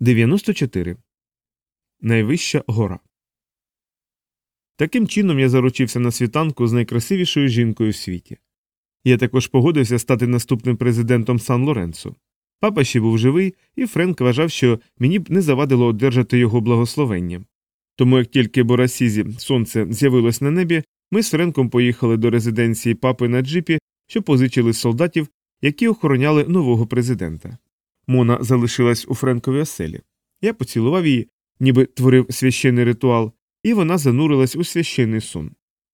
94. Найвища гора. Таким чином я заручився на світанку з найкрасивішою жінкою в світі. Я також погодився стати наступним президентом Сан Лоренцо. Папа ще був живий, і Френк вважав, що мені б не завадило одержати його благословення. Тому як тільки Борасізі сонце з'явилось на небі, ми з Френком поїхали до резиденції папи на джипі, що позичили солдатів, які охороняли нового президента. Мона залишилась у Френковій оселі. Я поцілував її, ніби творив священний ритуал, і вона занурилась у священний сон.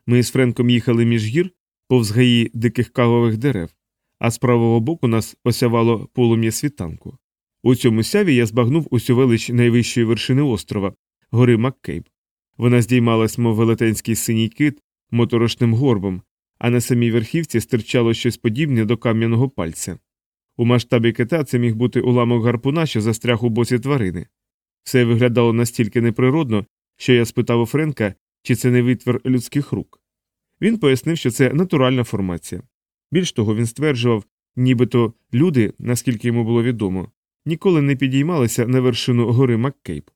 Ми з Френком їхали між гір, повз гаї диких кавових дерев, а з правого боку нас осявало полум'я світанку. У цьому сяві я збагнув усю велич найвищої вершини острова, гори Маккейб. Вона здіймалась, мов велетенський синій кит, моторошним горбом, а на самій верхівці стирчало щось подібне до кам'яного пальця. У масштабі кита це міг бути уламок гарпуна, що застряг у боці тварини. Все виглядало настільки неприродно, що я спитав у Френка, чи це не витвір людських рук. Він пояснив, що це натуральна формація. Більш того, він стверджував, нібито люди, наскільки йому було відомо, ніколи не підіймалися на вершину гори Маккейб.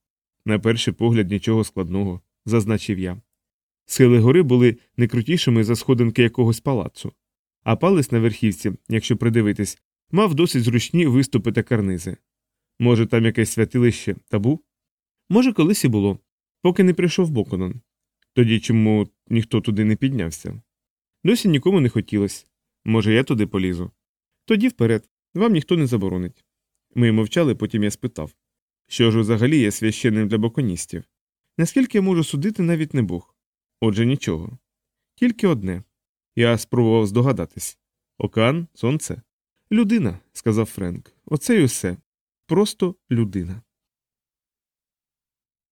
На перший погляд нічого складного, зазначив я. Схили гори були не крутішими за сходинки якогось палацу, а палець на верхівці, якщо придивитись, мав досить зручні виступи та карнизи. Може, там якесь святилище табу? Може, колись і було, поки не прийшов Боконон. Тоді чому ніхто туди не піднявся? Досі нікому не хотілося. Може, я туди полізу. Тоді вперед, вам ніхто не заборонить. Ми мовчали, потім я спитав що ж взагалі є священним для боконістів? Наскільки я можу судити, навіть не Бог. Отже, нічого. Тільки одне. Я спробував здогадатись океан, сонце. Людина, сказав Френк. Оце й усе. Просто людина.